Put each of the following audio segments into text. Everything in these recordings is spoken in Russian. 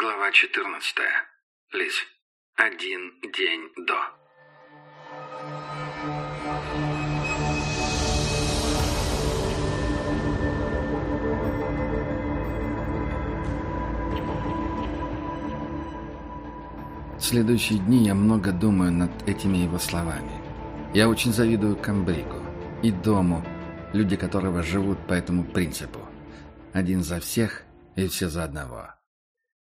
Глава 14. Лис. Один день до. Следующие дни я много думаю над этими его словами. Я очень завидую Камбрику и дому, люди которого живут по этому принципу. Один за всех и все за одного.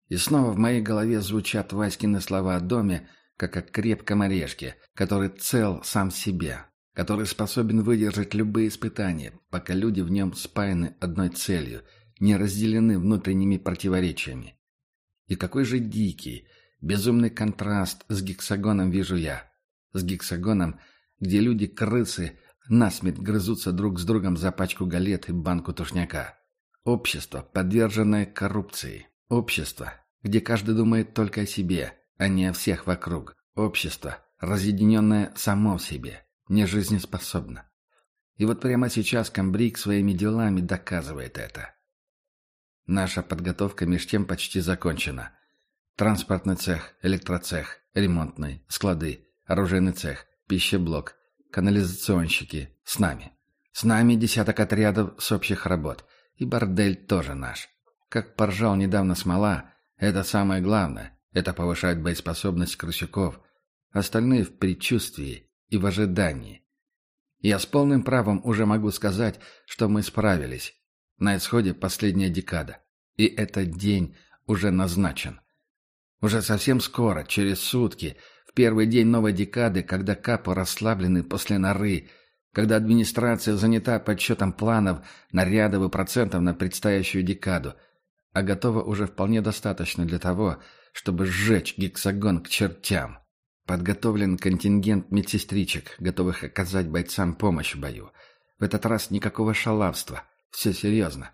И снова в моей голове звучат Васькины слова о доме, как о крепком орешке, который цел сам себе, который способен выдержать любые испытания, пока люди в нем спаяны одной целью, не разделены внутренними противоречиями. И какой же дикий, безумный контраст с гексагоном вижу я. С гексагоном, где люди-крысы насмерть грызутся друг с другом за пачку галет и банку тушняка. Общество, подверженное коррупции. Общество, где каждый думает только о себе, а не о всех вокруг. Общество, разъединенное само в себе, не жизнеспособно. И вот прямо сейчас Камбрик своими делами доказывает это. Наша подготовка меж тем почти закончена. Транспортный цех, электроцех, ремонтный, склады, оружейный цех, пищеблок, канализационщики. С нами. С нами десяток отрядов с общих работ. И бордель тоже наш. Как поржал недавно смола, это самое главное. Это повышает боеспособность крысюков. Остальные в предчувствии и в ожидании. Я с полным правом уже могу сказать, что мы справились. На исходе последняя декада. И этот день уже назначен. Уже совсем скоро, через сутки, в первый день новой декады, когда капы расслаблены после норы, когда администрация занята подсчетом планов, нарядов и процентов на предстоящую декаду, а готова уже вполне достаточно для того, чтобы сжечь гексагон к чертям. Подготовлен контингент медсестричек, готовых оказать бойцам помощь в бою. В этот раз никакого шалавства. Все серьезно.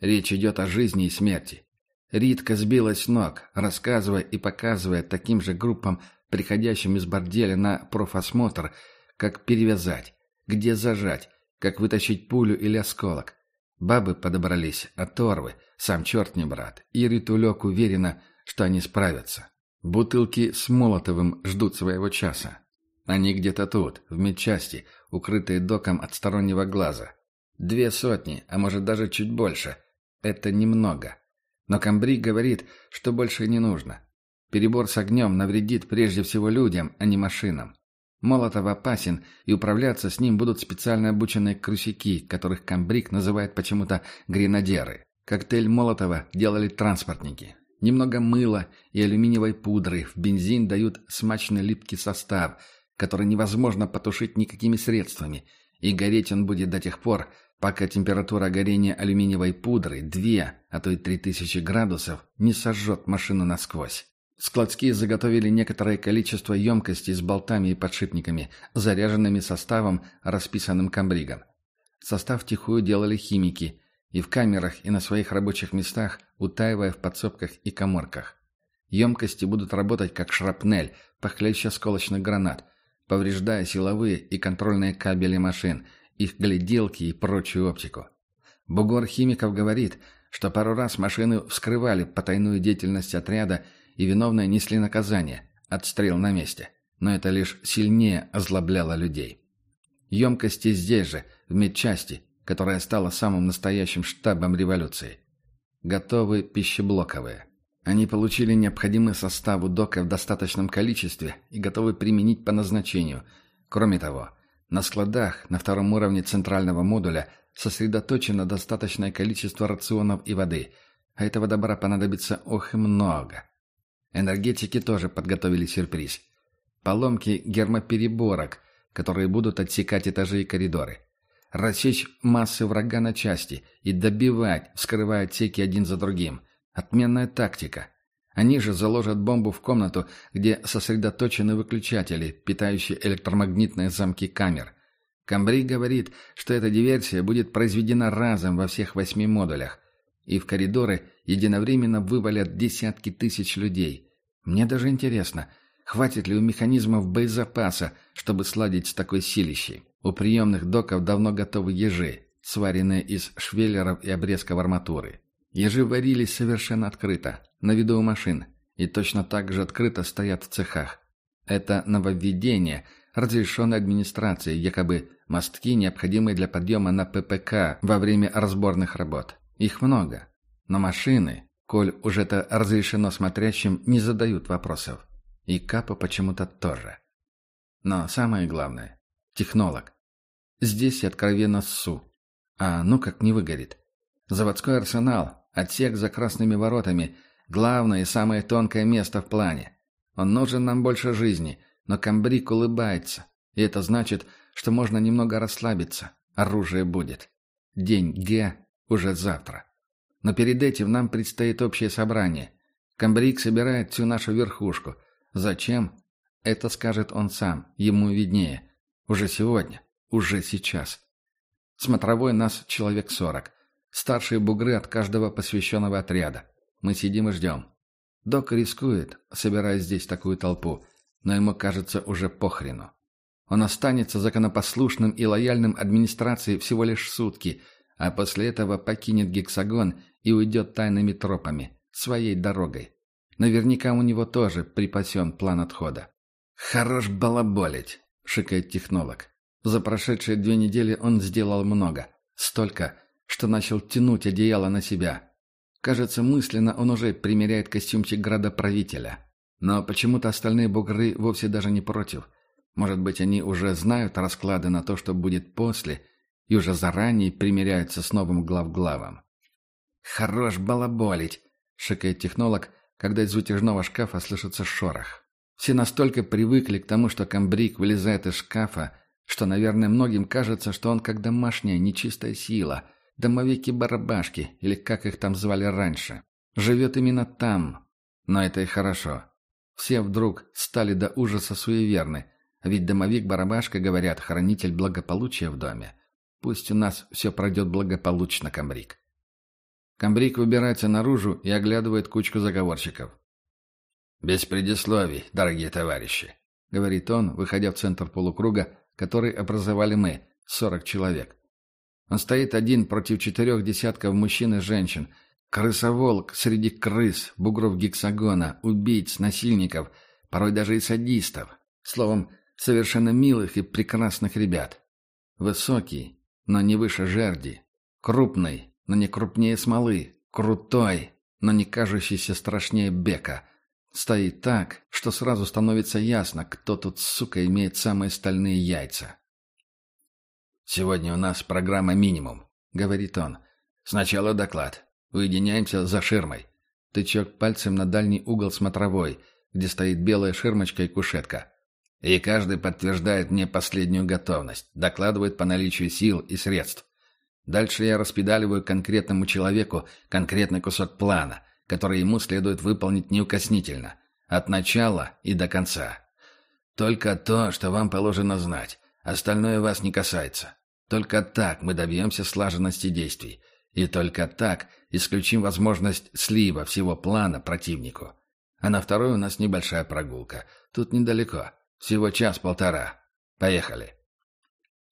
Речь идет о жизни и смерти. Ритка сбилась с ног, рассказывая и показывая таким же группам, приходящим из борделя на профосмотр, как перевязать, где зажать, как вытащить пулю или осколок. Бабы подобрались, оторвы, сам черт не брат, и Ритулек уверена, что они справятся. Бутылки с Молотовым ждут своего часа. Они где-то тут, в медчасти, укрытые доком от стороннего глаза. Две сотни, а может даже чуть больше. Это немного. Но Камбри говорит, что больше не нужно. Перебор с огнем навредит прежде всего людям, а не машинам. Молотов опасен, и управляться с ним будут специально обученные крысяки, которых Камбрик называет почему-то гренадеры. Коктейль Молотова делали транспортники. Немного мыла и алюминиевой пудры в бензин дают смачный липкий состав, который невозможно потушить никакими средствами, и гореть он будет до тех пор, пока температура горения алюминиевой пудры, две, а то и три тысячи градусов, не сожжет машину насквозь. Складские заготовили некоторое количество емкостей с болтами и подшипниками, заряженными составом, расписанным камбригом. Состав тихую делали химики, и в камерах, и на своих рабочих местах, утаивая в подсобках и коморках. Емкости будут работать как шрапнель, похлеще осколочных гранат, повреждая силовые и контрольные кабели машин, их гляделки и прочую оптику. Бугор химиков говорит, что пару раз машины вскрывали потайную деятельность отряда и виновные несли наказание – отстрел на месте. Но это лишь сильнее озлобляло людей. Емкости здесь же, в медчасти, которая стала самым настоящим штабом революции. Готовы пищеблоковые. Они получили необходимый состав дока в достаточном количестве и готовы применить по назначению. Кроме того, на складах на втором уровне центрального модуля сосредоточено достаточное количество рационов и воды, а этого добра понадобится ох и много. Энергетики тоже подготовили сюрприз. Поломки гермопереборок, которые будут отсекать этажи и коридоры. Рассечь массы врага на части и добивать, вскрывая отсеки один за другим. Отменная тактика. Они же заложат бомбу в комнату, где сосредоточены выключатели, питающие электромагнитные замки камер. Камбри говорит, что эта диверсия будет произведена разом во всех восьми модулях и в коридоры единовременно вывалят десятки тысяч людей. Мне даже интересно, хватит ли у механизмов боезапаса, чтобы сладить с такой силищей. У приемных доков давно готовы ежи, сваренные из швеллеров и обрезков арматуры. Ежи варились совершенно открыто, на виду у машин, и точно так же открыто стоят в цехах. Это нововведение, разрешенное администрацией, якобы мостки, необходимые для подъема на ППК во время разборных работ. Их много. Но машины, коль уже это разрешено смотрящим, не задают вопросов. И Капа почему-то тоже. Но самое главное – технолог. Здесь откровенно ссу. А ну как не выгорит. Заводской арсенал, отсек за красными воротами – главное и самое тонкое место в плане. Он нужен нам больше жизни, но комбриг улыбается. И это значит, что можно немного расслабиться. Оружие будет. День Г уже завтра. Но перед этим нам предстоит общее собрание. Комбриг собирает всю нашу верхушку. Зачем? Это скажет он сам, ему виднее. Уже сегодня, уже сейчас. Смотровой нас человек сорок. Старшие бугры от каждого посвященного отряда. Мы сидим и ждем. Док рискует, собирая здесь такую толпу, но ему кажется уже похрену. Он останется законопослушным и лояльным администрации всего лишь сутки, а после этого покинет гексагон и уйдет тайными тропами, своей дорогой. Наверняка у него тоже припасен план отхода. «Хорош балаболить», — шикает технолог. За прошедшие две недели он сделал много. Столько, что начал тянуть одеяло на себя. Кажется, мысленно он уже примеряет костюмчик градоправителя. Но почему-то остальные бугры вовсе даже не против. Может быть, они уже знают расклады на то, что будет после, и уже заранее примеряются с новым главглавом. «Хорош балаболить!» — шикает технолог, когда из утяжного шкафа слышится шорох. Все настолько привыкли к тому, что комбриг вылезает из шкафа, что, наверное, многим кажется, что он как домашняя нечистая сила, домовики-барабашки, или как их там звали раньше. Живет именно там. Но это и хорошо. Все вдруг стали до ужаса суеверны, ведь домовик-барабашка, говорят, хранитель благополучия в доме. Пусть у нас все пройдет благополучно, комбриг. Комбриг выбирается наружу и оглядывает кучку заговорщиков. «Без предисловий, дорогие товарищи», — говорит он, выходя в центр полукруга, который образовали мы, сорок человек. Он стоит один против четырех десятков мужчин и женщин, крысоволк среди крыс, бугров гексагона, убийц, насильников, порой даже и садистов. Словом, совершенно милых и прекрасных ребят. Высокий, но не выше жерди. Крупный, но не крупнее смолы, крутой, но не кажущийся страшнее бека. Стоит так, что сразу становится ясно, кто тут, сука, имеет самые стальные яйца. «Сегодня у нас программа «Минимум», — говорит он. «Сначала доклад. Уединяемся за ширмой». Тычок пальцем на дальний угол смотровой, где стоит белая ширмочка и кушетка. И каждый подтверждает мне последнюю готовность, докладывает по наличию сил и средств. Дальше я распедаливаю конкретному человеку конкретный кусок плана, который ему следует выполнить неукоснительно, от начала и до конца. Только то, что вам положено знать, остальное вас не касается. Только так мы добьемся слаженности действий. И только так исключим возможность слива всего плана противнику. А на второй у нас небольшая прогулка. Тут недалеко. Всего час-полтора. Поехали.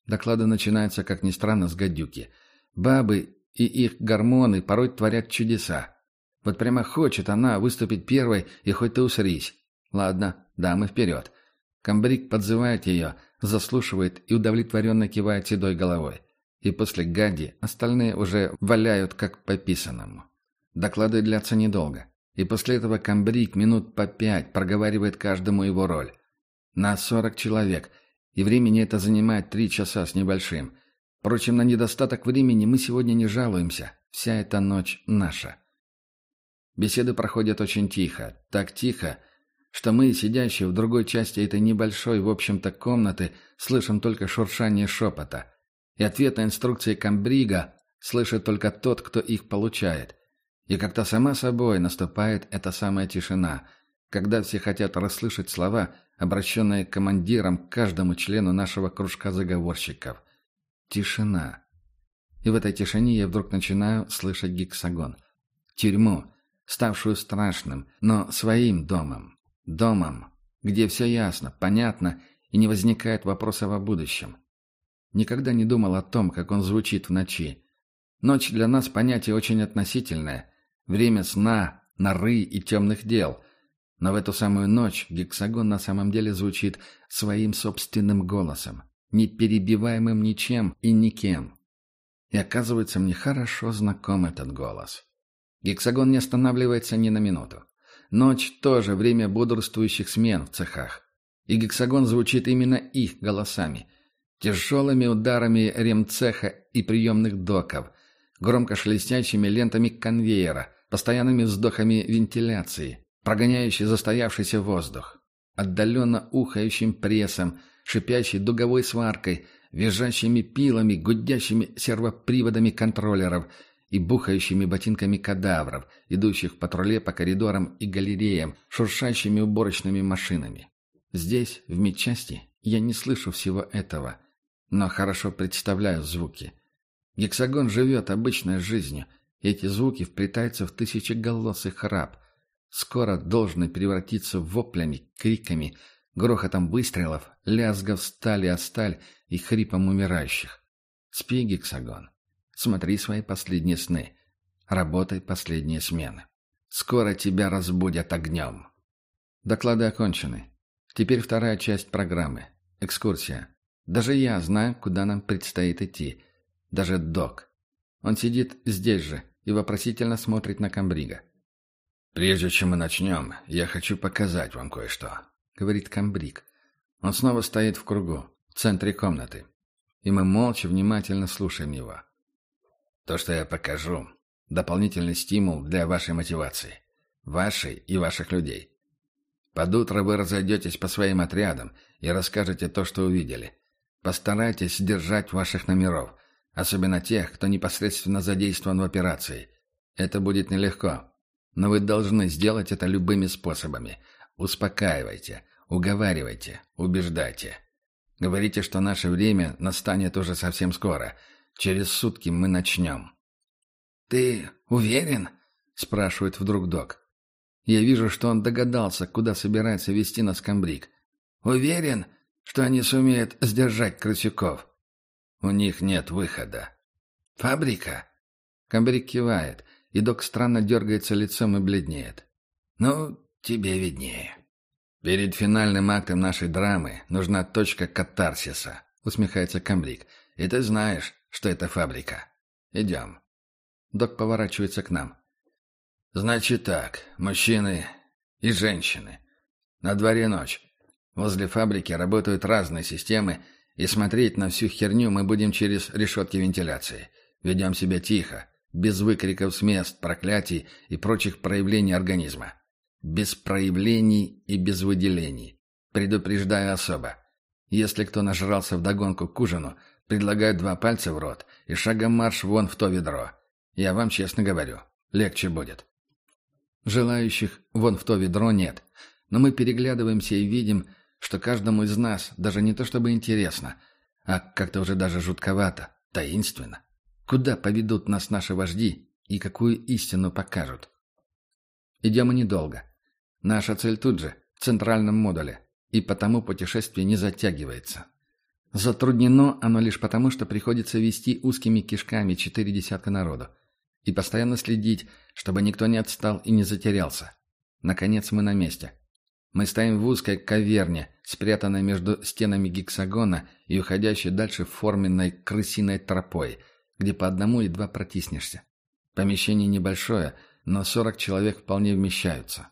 Доклады начинаются, как ни странно, с гадюки – Бабы и их гормоны порой творят чудеса. Вот прямо хочет она выступить первой, и хоть ты усрись. Ладно, дамы, вперед. Камбрик подзывает ее, заслушивает и удовлетворенно кивает седой головой. И после гади остальные уже валяют как по писанному. Доклады длятся недолго. И после этого Камбрик минут по пять проговаривает каждому его роль. На сорок человек, и времени это занимает три часа с небольшим – Впрочем, на недостаток времени мы сегодня не жалуемся. Вся эта ночь наша. Беседы проходят очень тихо. Так тихо, что мы, сидящие в другой части этой небольшой, в общем-то, комнаты, слышим только шуршание шепота. И ответ на инструкции комбрига слышит только тот, кто их получает. И как-то сама собой наступает эта самая тишина, когда все хотят расслышать слова, обращенные командиром к каждому члену нашего кружка заговорщиков. Тишина. И в этой тишине я вдруг начинаю слышать гексагон. Тюрьму, ставшую страшным, но своим домом. Домом, где все ясно, понятно и не возникает вопросов о будущем. Никогда не думал о том, как он звучит в ночи. Ночь для нас понятие очень относительное. Время сна, норы и темных дел. Но в эту самую ночь гексагон на самом деле звучит своим собственным голосом, не перебиваемым ничем и никем. И оказывается, мне хорошо знаком этот голос. Гексагон не останавливается ни на минуту. Ночь тоже время бодрствующих смен в цехах. И гексагон звучит именно их голосами. Тяжелыми ударами ремцеха и приемных доков, громко шелестящими лентами конвейера, постоянными вздохами вентиляции, прогоняющий застоявшийся воздух, отдаленно ухающим прессом, шипящей дуговой сваркой, визжащими пилами, гудящими сервоприводами контроллеров и бухающими ботинками кадавров, идущих в патруле по коридорам и галереям, шуршащими уборочными машинами. Здесь, в медчасти, я не слышу всего этого, но хорошо представляю звуки. Гексагон живет обычной жизнью, эти звуки вплетаются в тысячеголосый храп, скоро должны превратиться в воплями, криками, грохотом выстрелов, лязгов стали о сталь и хрипом умирающих. Спи, Гексагон. Смотри свои последние сны. Работай последние смены. Скоро тебя разбудят огнем. Доклады окончены. Теперь вторая часть программы. Экскурсия. Даже я знаю, куда нам предстоит идти. Даже док. Он сидит здесь же и вопросительно смотрит на Камбрига. «Прежде чем мы начнем, я хочу показать вам кое-что», — говорит Камбриг. Он снова стоит в кругу, в центре комнаты. И мы молча, внимательно слушаем его. То, что я покажу, дополнительный стимул для вашей мотивации. Вашей и ваших людей. Под утро вы разойдетесь по своим отрядам и расскажете то, что увидели. Постарайтесь держать ваших номеров, особенно тех, кто непосредственно задействован в операции. Это будет нелегко, но вы должны сделать это любыми способами. Успокаивайте, уговаривайте, убеждайте. Говорите, что наше время настанет уже совсем скоро – Через сутки мы начнем». «Ты уверен?» — спрашивает вдруг док. Я вижу, что он догадался, куда собирается вести нас комбриг. «Уверен, что они сумеют сдержать крысюков?» «У них нет выхода». «Фабрика?» Комбриг кивает, и док странно дергается лицом и бледнеет. «Ну, тебе виднее». «Перед финальным актом нашей драмы нужна точка катарсиса», — усмехается комбриг. «И ты знаешь, что это фабрика. Идем». Док поворачивается к нам. «Значит так, мужчины и женщины. На дворе ночь. Возле фабрики работают разные системы, и смотреть на всю херню мы будем через решетки вентиляции. Ведем себя тихо, без выкриков с мест, проклятий и прочих проявлений организма. Без проявлений и без выделений. Предупреждаю особо. Если кто нажрался вдогонку к ужину, Предлагаю два пальца в рот и шагом марш вон в то ведро. Я вам честно говорю, легче будет. Желающих вон в то ведро нет, но мы переглядываемся и видим, что каждому из нас даже не то чтобы интересно, а как-то уже даже жутковато, таинственно. Куда поведут нас наши вожди и какую истину покажут? Идем мы недолго. Наша цель тут же, в центральном модуле, и потому путешествие не затягивается. Затруднено оно лишь потому, что приходится вести узкими кишками четыре десятка народу и постоянно следить, чтобы никто не отстал и не затерялся. Наконец мы на месте. Мы стоим в узкой каверне, спрятанной между стенами гексагона и уходящей дальше форменной крысиной тропой, где по одному едва протиснешься. Помещение небольшое, но сорок человек вполне вмещаются.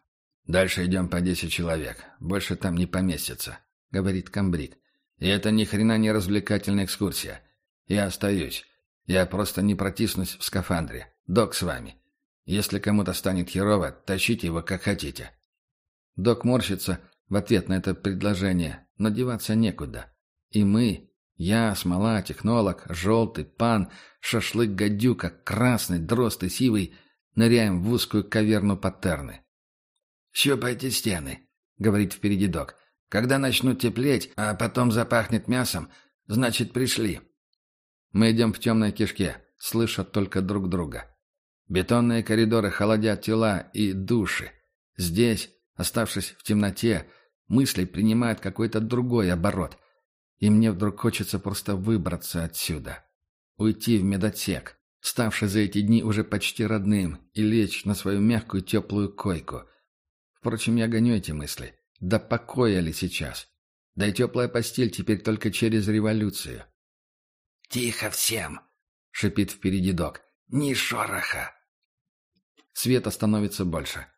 «Дальше идем по десять человек. Больше там не поместится», — говорит комбриг. И это ни хрена не развлекательная экскурсия. Я остаюсь. Я просто не протиснусь в скафандре. Док с вами. Если кому-то станет херово, тащите его как хотите». Док морщится в ответ на это предложение, но деваться некуда. И мы, я, смола, технолог, желтый, пан, шашлык-гадюка, красный, дрозд и сивый, ныряем в узкую каверну паттерны. «Щупайте стены», — говорит впереди док. Когда начнут теплеть, а потом запахнет мясом, значит, пришли. Мы идем в темной кишке, слыша только друг друга. Бетонные коридоры холодят тела и души. Здесь, оставшись в темноте, мысли принимают какой-то другой оборот. И мне вдруг хочется просто выбраться отсюда. Уйти в медотсек. ставший за эти дни уже почти родным, и лечь на свою мягкую теплую койку. Впрочем, я гоню эти мысли. Да покоя ли сейчас? Да и теплая постель теперь только через революцию. «Тихо всем!» — шипит впереди док. «Ни шороха!» Света становится больше.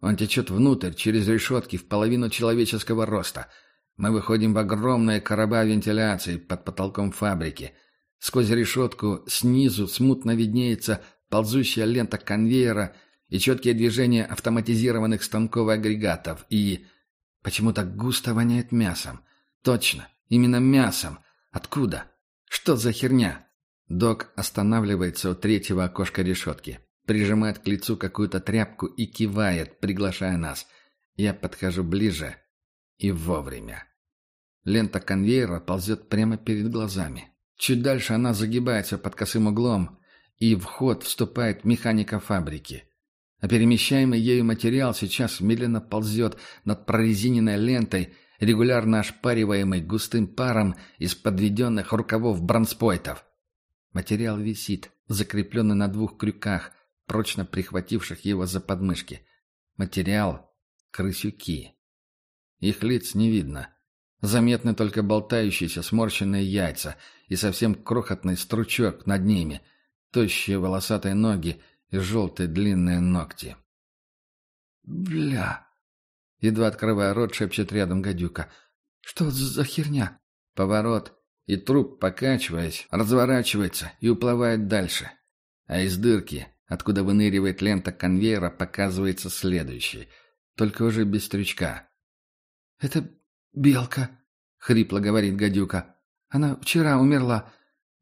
Он течет внутрь, через решетки, в половину человеческого роста. Мы выходим в огромные короба вентиляции под потолком фабрики. Сквозь решетку снизу смутно виднеется ползущая лента конвейера и четкие движения автоматизированных станков агрегатов. И почему-то густо воняет мясом. Точно, именно мясом. Откуда? Что за херня? Док останавливается у третьего окошка решетки прижимает к лицу какую-то тряпку и кивает, приглашая нас. Я подхожу ближе и вовремя. Лента конвейера ползет прямо перед глазами. Чуть дальше она загибается под косым углом, и в ход вступает механика фабрики. А перемещаемый ею материал сейчас медленно ползет над прорезиненной лентой, регулярно ошпариваемой густым паром из подведенных рукавов бронспойтов. Материал висит, закрепленный на двух крюках, прочно прихвативших его за подмышки. Материал — крысюки. Их лиц не видно. Заметны только болтающиеся сморщенные яйца и совсем крохотный стручок над ними, тощие волосатые ноги и желтые длинные ногти. «Бля!» Едва открывая рот, шепчет рядом гадюка. «Что за херня?» Поворот, и труп, покачиваясь, разворачивается и уплывает дальше. А из дырки откуда выныривает лента конвейера, показывается следующий, только уже без стрючка. «Это белка», — хрипло говорит гадюка. «Она вчера умерла.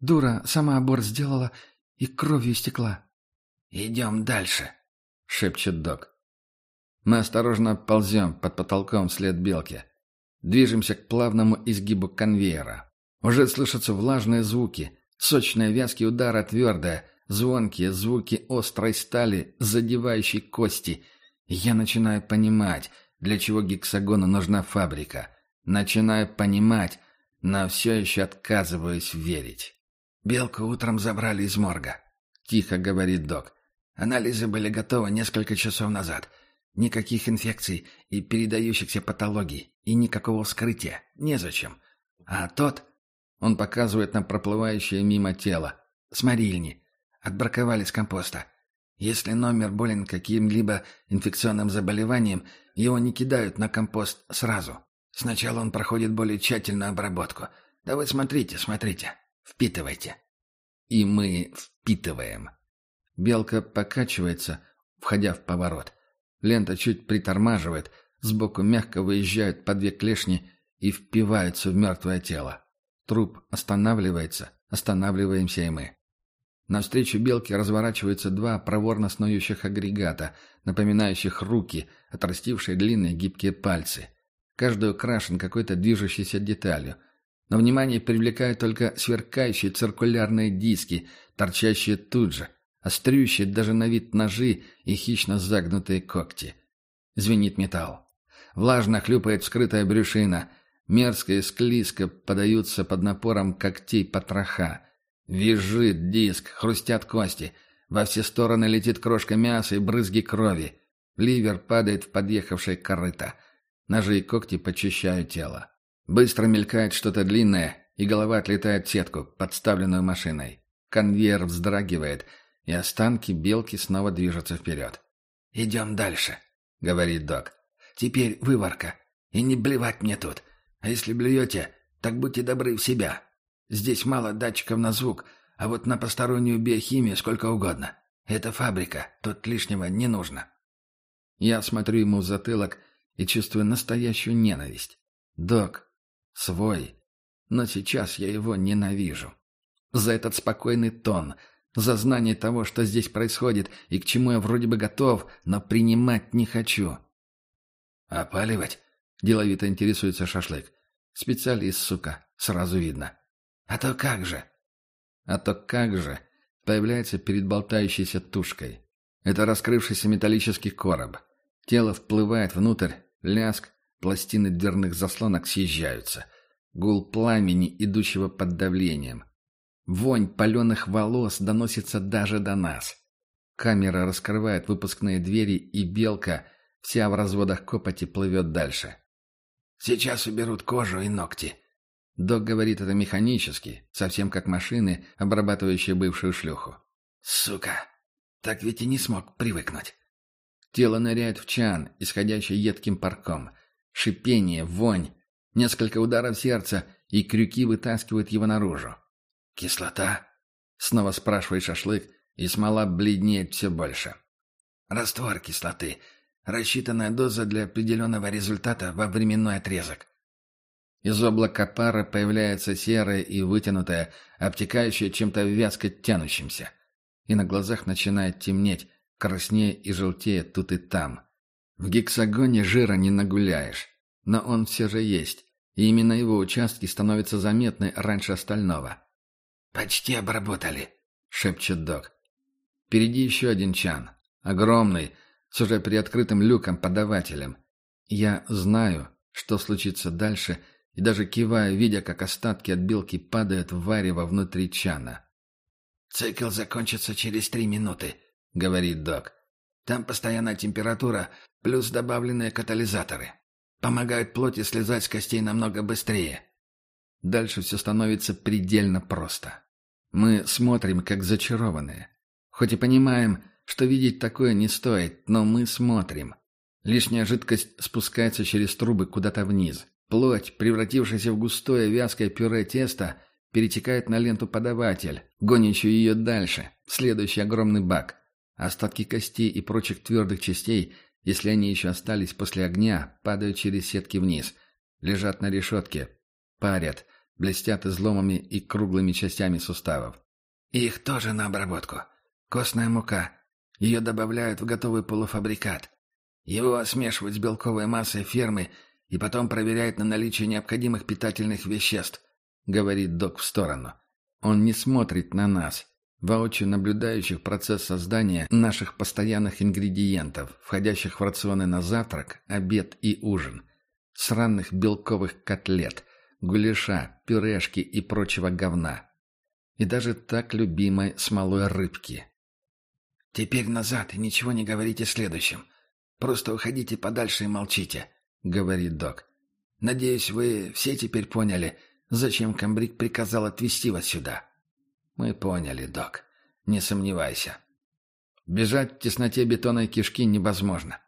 Дура сама аборт сделала и кровью истекла». «Идем дальше», — шепчет док. Мы осторожно ползем под потолком вслед белки. Движемся к плавному изгибу конвейера. Уже слышатся влажные звуки, сочные вязкие удары твердое, Звонкие звуки острой стали, задевающей кости. я начинаю понимать, для чего гексагону нужна фабрика. Начинаю понимать, но все еще отказываюсь верить. «Белку утром забрали из морга», — тихо говорит док. «Анализы были готовы несколько часов назад. Никаких инфекций и передающихся патологий, и никакого вскрытия. Незачем. А тот...» — он показывает на проплывающее мимо тело. «Сморильни. Отбраковали с компоста. Если номер болен каким-либо инфекционным заболеванием, его не кидают на компост сразу. Сначала он проходит более тщательную обработку. Да вы смотрите, смотрите. Впитывайте. И мы впитываем. Белка покачивается, входя в поворот. Лента чуть притормаживает, сбоку мягко выезжают по две клешни и впиваются в мертвое тело. Труп останавливается, останавливаемся и мы. Навстречу белке разворачиваются два проворно снующих агрегата, напоминающих руки, отрастившие длинные гибкие пальцы. Каждый украшен какой-то движущейся деталью. Но внимание привлекают только сверкающие циркулярные диски, торчащие тут же, острющие даже на вид ножи и хищно загнутые когти. Звенит металл. Влажно хлюпает вскрытая брюшина. Мерзко и склизко подаются под напором когтей потроха. Визжит диск, хрустят кости. Во все стороны летит крошка мяса и брызги крови. Ливер падает в подъехавшее корыто. Ножи и когти почищают тело. Быстро мелькает что-то длинное, и голова отлетает в сетку, подставленную машиной. Конвейер вздрагивает, и останки белки снова движутся вперед. «Идем дальше», — говорит док. «Теперь выварка. И не блевать мне тут. А если блюете, так будьте добры в себя. Здесь мало датчиков на звук, а вот на постороннюю биохимию сколько угодно. Это фабрика, тут лишнего не нужно. Я смотрю ему в затылок и чувствую настоящую ненависть. Док. Свой. Но сейчас я его ненавижу. За этот спокойный тон, за знание того, что здесь происходит и к чему я вроде бы готов, но принимать не хочу. «Опаливать?» — деловито интересуется шашлык. «Специалист, сука, сразу видно». «А то как же?» «А то как же?» появляется перед болтающейся тушкой. Это раскрывшийся металлический короб. Тело вплывает внутрь, ляск, пластины дверных заслонок съезжаются. Гул пламени, идущего под давлением. Вонь паленых волос доносится даже до нас. Камера раскрывает выпускные двери, и белка, вся в разводах копоти, плывет дальше. «Сейчас уберут кожу и ногти». Док говорит это механически, совсем как машины, обрабатывающие бывшую шлюху. «Сука! Так ведь и не смог привыкнуть». Тело ныряет в чан, исходящий едким парком. Шипение, вонь, несколько ударов сердца, и крюки вытаскивают его наружу. «Кислота?» — снова спрашивает шашлык, и смола бледнеет все больше. «Раствор кислоты. Рассчитанная доза для определенного результата во временной отрезок». Из облака пара появляется серое и вытянутое, обтекающее чем-то вязко тянущимся. И на глазах начинает темнеть, краснее и желтее тут и там. В гексагоне жира не нагуляешь, но он все же есть, и именно его участки становятся заметны раньше остального. «Почти обработали», — шепчет док. Впереди еще один чан. Огромный, с уже приоткрытым люком-подавателем. Я знаю, что случится дальше, и даже киваю, видя, как остатки от белки падают в варево внутри чана. «Цикл закончится через три минуты», — говорит док. «Там постоянная температура, плюс добавленные катализаторы. Помогают плоти слезать с костей намного быстрее». Дальше все становится предельно просто. Мы смотрим, как зачарованные. Хоть и понимаем, что видеть такое не стоит, но мы смотрим. Лишняя жидкость спускается через трубы куда-то вниз. Плоть, превратившаяся в густое вязкое пюре теста, перетекает на ленту подаватель, гонящую ее дальше, в следующий огромный бак. Остатки костей и прочих твердых частей, если они еще остались после огня, падают через сетки вниз, лежат на решетке, парят, блестят изломами и круглыми частями суставов. «Их тоже на обработку», Костная мука. Ее добавляют в готовый полуфабрикат. Его смешивают с белковой массой фермы и потом проверяют на наличие необходимых питательных веществ, говорит док в сторону. Он не смотрит на нас, воочию наблюдающих процесс создания наших постоянных ингредиентов, входящих в рационы на завтрак, обед и ужин. Сраных белковых котлет, гуляша, пюрешки и прочего говна. И даже так любимой смолой рыбки. «Теперь назад и ничего не говорите следующим. Просто уходите подальше и молчите», — говорит док. «Надеюсь, вы все теперь поняли, зачем Камбрик приказал отвезти вас сюда». «Мы поняли, док. Не сомневайся. Бежать в тесноте бетонной кишки невозможно.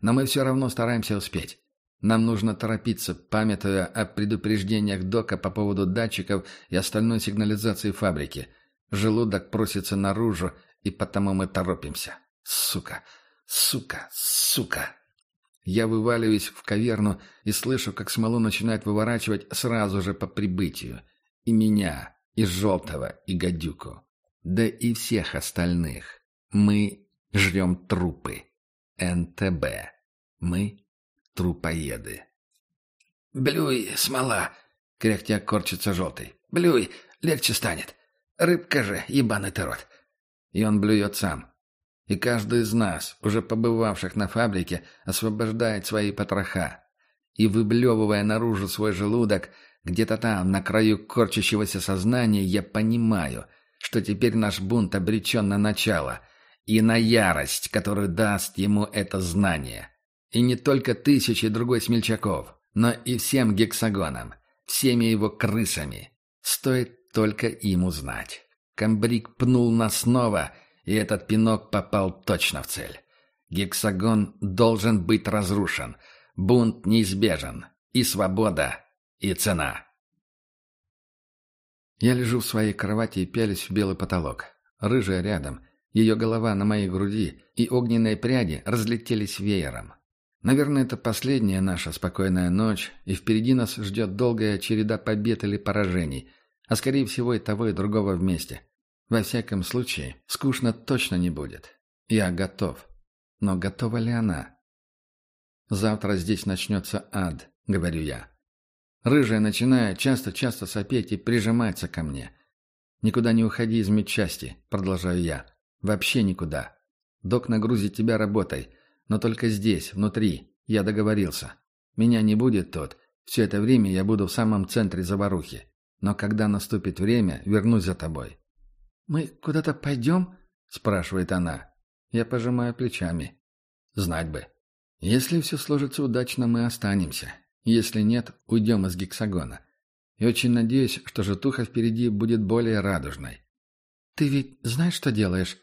Но мы все равно стараемся успеть. Нам нужно торопиться, памятуя о предупреждениях Дока по поводу датчиков и остальной сигнализации фабрики. Желудок просится наружу, и потому мы торопимся. Сука! Сука! Сука! Я вываливаюсь в каверну и слышу, как смолу начинает выворачивать сразу же по прибытию. И меня, и Желтого, и Гадюку. Да и всех остальных. Мы жрем трупы. НТБ. Мы трупоеды. «Блюй, смола!» — кряхтя корчится Желтый. «Блюй, легче станет. Рыбка же, ебаный ты рот. И он блюет сам. И каждый из нас, уже побывавших на фабрике, освобождает свои потроха. И, выблевывая наружу свой желудок, где-то там, на краю корчащегося сознания, я понимаю, что теперь наш бунт обречен на начало и на ярость, которую даст ему это знание. И не только тысячи другой смельчаков, но и всем гексагонам, всеми его крысами. Стоит только им узнать. Камбрик пнул нас снова, и этот пинок попал точно в цель. Гексагон должен быть разрушен. Бунт неизбежен. И свобода, и цена. Я лежу в своей кровати и пялюсь в белый потолок. Рыжая рядом, ее голова на моей груди, и огненные пряди разлетелись веером. Наверное, это последняя наша спокойная ночь, и впереди нас ждет долгая череда побед или поражений – а скорее всего и того, и другого вместе. Во всяком случае, скучно точно не будет. Я готов. Но готова ли она? Завтра здесь начнется ад, говорю я. Рыжая начинает часто-часто сопеть и прижимается ко мне. «Никуда не уходи из медчасти», — продолжаю я. «Вообще никуда. Док нагрузит тебя работой, но только здесь, внутри. Я договорился. Меня не будет тут. Все это время я буду в самом центре заварухи. Но когда наступит время, вернусь за тобой». «Мы куда-то пойдем?» — спрашивает она. Я пожимаю плечами. Знать бы. Если все сложится удачно, мы останемся. Если нет, уйдем из гексагона. И очень надеюсь, что житуха впереди будет более радужной. «Ты ведь знаешь, что делаешь?»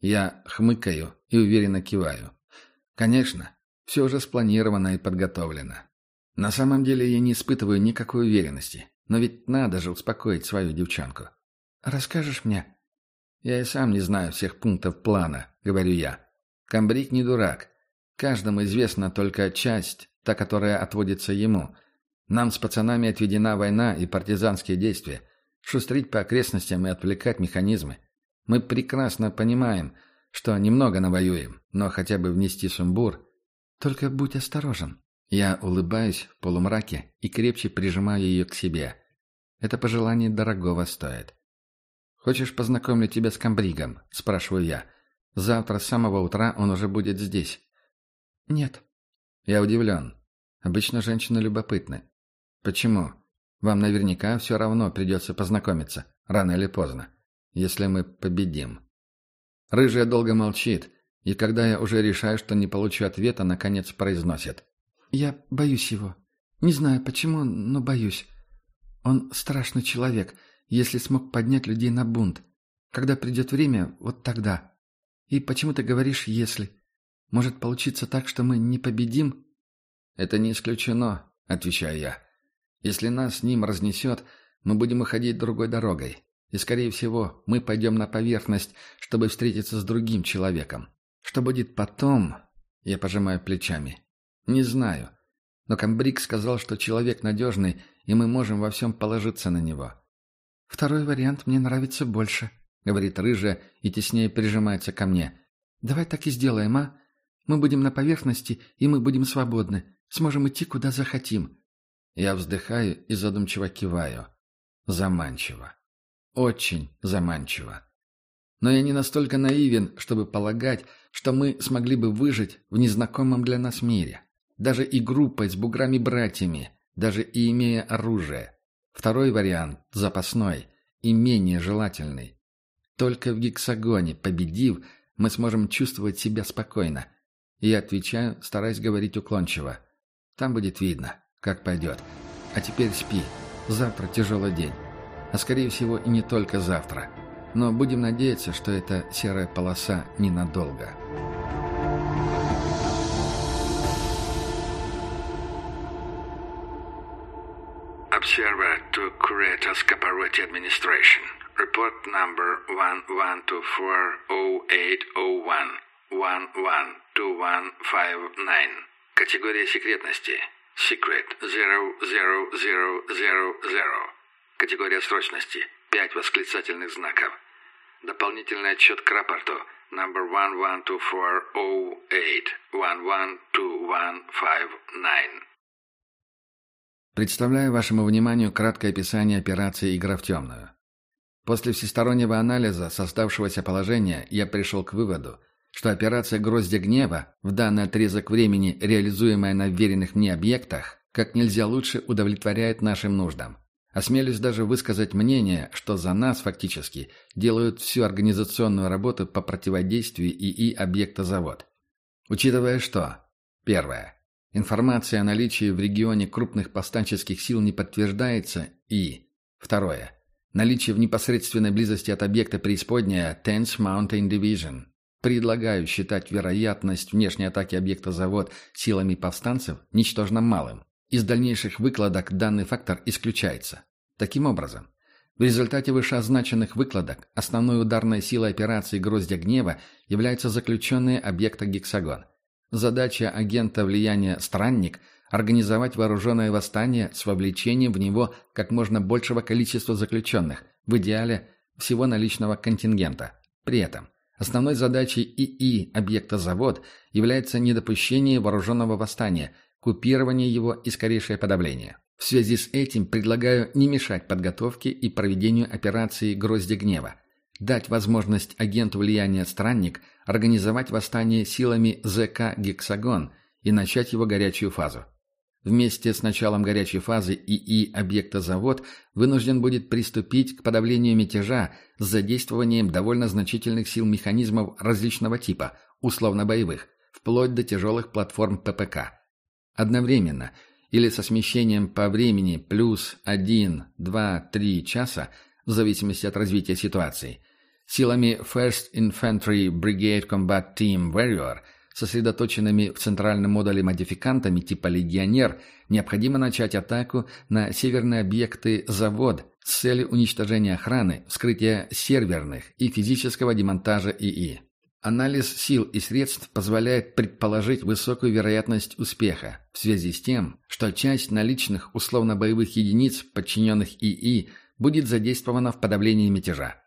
Я хмыкаю и уверенно киваю. «Конечно, все уже спланировано и подготовлено. На самом деле я не испытываю никакой уверенности, но ведь надо же успокоить свою девчонку». «Расскажешь мне?» «Я и сам не знаю всех пунктов плана», — говорю я. «Камбрик не дурак. Каждому известна только часть, та, которая отводится ему. Нам с пацанами отведена война и партизанские действия. Шустрить по окрестностям и отвлекать механизмы. Мы прекрасно понимаем, что немного навоюем, но хотя бы внести сумбур. Только будь осторожен. Я улыбаюсь в полумраке и крепче прижимаю ее к себе. Это пожелание дорогого стоит. «Хочешь познакомить тебя с комбригом?» – спрашиваю я. «Завтра с самого утра он уже будет здесь». «Нет». Я удивлен. Обычно женщины любопытны. «Почему? Вам наверняка все равно придется познакомиться, рано или поздно, если мы победим». Рыжая долго молчит, и когда я уже решаю, что не получу ответа, наконец произносит. «Я боюсь его. Не знаю почему, но боюсь. Он страшный человек» если смог поднять людей на бунт. Когда придет время, вот тогда. И почему ты говоришь «если»? Может получиться так, что мы не победим?» «Это не исключено», — отвечаю я. «Если нас с ним разнесет, мы будем уходить другой дорогой. И, скорее всего, мы пойдем на поверхность, чтобы встретиться с другим человеком. Что будет потом?» Я пожимаю плечами. «Не знаю. Но Камбрик сказал, что человек надежный, и мы можем во всем положиться на него. «Второй вариант мне нравится больше», — говорит рыжая и теснее прижимается ко мне. «Давай так и сделаем, а? Мы будем на поверхности, и мы будем свободны. Сможем идти, куда захотим». Я вздыхаю и задумчиво киваю. Заманчиво. Очень заманчиво. Но я не настолько наивен, чтобы полагать, что мы смогли бы выжить в незнакомом для нас мире. Даже и группой с буграми-братьями, даже и имея оружие. Второй вариант, запасной, и менее желательный. Только в гексагоне, победив, мы сможем чувствовать себя спокойно. И отвечаю, стараясь говорить уклончиво. Там будет видно, как пойдет. А теперь спи. Завтра тяжелый день. А скорее всего и не только завтра. Но будем надеяться, что эта серая полоса ненадолго. to Curator's Corporate Administration. Report number 11240801 112159. Категория секретности. Secret 00000. Категория срочности. 5 восклицательных знаков. Дополнительный отчет к рапорту. Number 112408 112159. Представляю вашему вниманию краткое описание операции «Игра в темную». После всестороннего анализа составшегося положения я пришел к выводу, что операция «Гроздья гнева» в данный отрезок времени, реализуемая на веренных мне объектах, как нельзя лучше удовлетворяет нашим нуждам. Осмелюсь даже высказать мнение, что за нас фактически делают всю организационную работу по противодействию ИИ объекта завод. Учитывая что? Первое. Информация о наличии в регионе крупных повстанческих сил не подтверждается и... Второе. Наличие в непосредственной близости от объекта преисподняя Tense Mountain Division. Предлагаю считать вероятность внешней атаки объекта завод силами повстанцев ничтожно малым. Из дальнейших выкладок данный фактор исключается. Таким образом, в результате вышеозначенных выкладок основной ударной силой операции «Гроздья гнева» является заключенный объекта «Гексагон». Задача агента влияния «Странник» – организовать вооруженное восстание с вовлечением в него как можно большего количества заключенных, в идеале всего наличного контингента. При этом основной задачей ИИ объекта «Завод» является недопущение вооруженного восстания, купирование его и скорейшее подавление. В связи с этим предлагаю не мешать подготовке и проведению операции «Грозди гнева», дать возможность агенту влияния «Странник» организовать восстание силами ЗК «Гексагон» и начать его горячую фазу. Вместе с началом горячей фазы ИИ объекта «Завод» вынужден будет приступить к подавлению мятежа с задействованием довольно значительных сил механизмов различного типа, условно-боевых, вплоть до тяжелых платформ ППК. Одновременно или со смещением по времени плюс 1, 2, 3 часа, в зависимости от развития ситуации, силами First Infantry Brigade Combat Team Warrior, сосредоточенными в центральном модуле модификантами типа «Легионер», необходимо начать атаку на северные объекты «Завод» с целью уничтожения охраны, вскрытия серверных и физического демонтажа ИИ. Анализ сил и средств позволяет предположить высокую вероятность успеха в связи с тем, что часть наличных условно-боевых единиц, подчиненных ИИ, будет задействована в подавлении мятежа.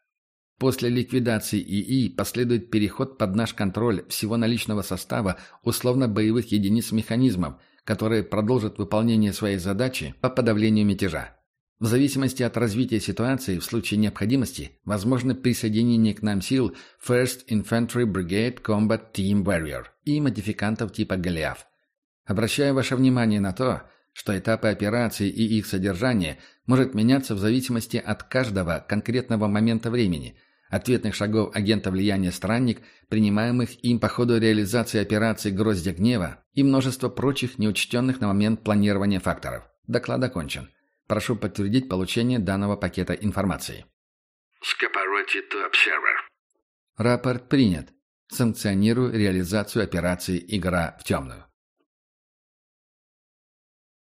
После ликвидации ИИ последует переход под наш контроль всего наличного состава условно-боевых единиц механизмов, которые продолжат выполнение своей задачи по подавлению мятежа. В зависимости от развития ситуации, в случае необходимости, возможно присоединение к нам сил First Infantry Brigade Combat Team Warrior и модификантов типа Голиаф. Обращаю ваше внимание на то, что этапы операции и их содержание может меняться в зависимости от каждого конкретного момента времени, ответных шагов агента влияния «Странник», принимаемых им по ходу реализации операции «Гроздья гнева» и множество прочих неучтенных на момент планирования факторов. Доклад окончен. Прошу подтвердить получение данного пакета информации. Scaparotti to Observer. Рапорт принят. Санкционирую реализацию операции «Игра в темную».